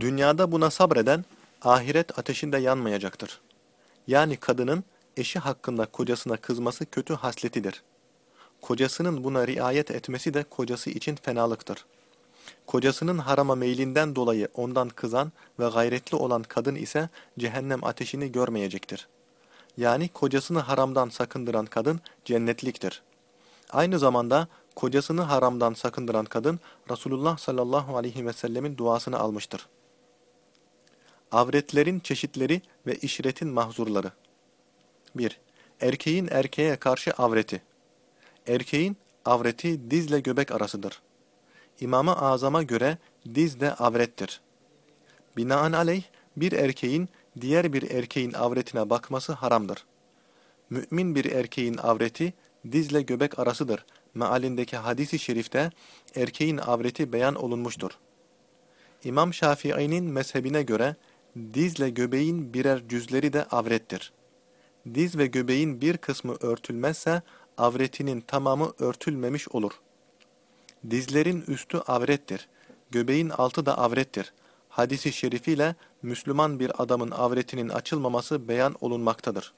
Dünyada buna sabreden, ahiret ateşinde yanmayacaktır. Yani kadının eşi hakkında kocasına kızması kötü hasletidir. Kocasının buna riayet etmesi de kocası için fenalıktır. Kocasının harama meylinden dolayı ondan kızan ve gayretli olan kadın ise cehennem ateşini görmeyecektir. Yani kocasını haramdan sakındıran kadın cennetliktir. Aynı zamanda kocasını haramdan sakındıran kadın Resulullah sallallahu aleyhi ve sellemin duasını almıştır. Avretlerin çeşitleri ve işretin mahzurları 1. Erkeğin erkeğe karşı avreti Erkeğin avreti dizle göbek arasıdır. İmam-ı Azam'a göre diz de avrettir. Binaenaleyh bir erkeğin diğer bir erkeğin avretine bakması haramdır. Mümin bir erkeğin avreti dizle göbek arasıdır. Mealindeki hadisi şerifte erkeğin avreti beyan olunmuştur. İmam Şafii'nin mezhebine göre dizle göbeğin birer cüzleri de avrettir. Diz ve göbeğin bir kısmı örtülmezse avretinin tamamı örtülmemiş olur. Dizlerin üstü avrettir, göbeğin altı da avrettir. Hadisi şerifiyle Müslüman bir adamın avretinin açılmaması beyan olunmaktadır.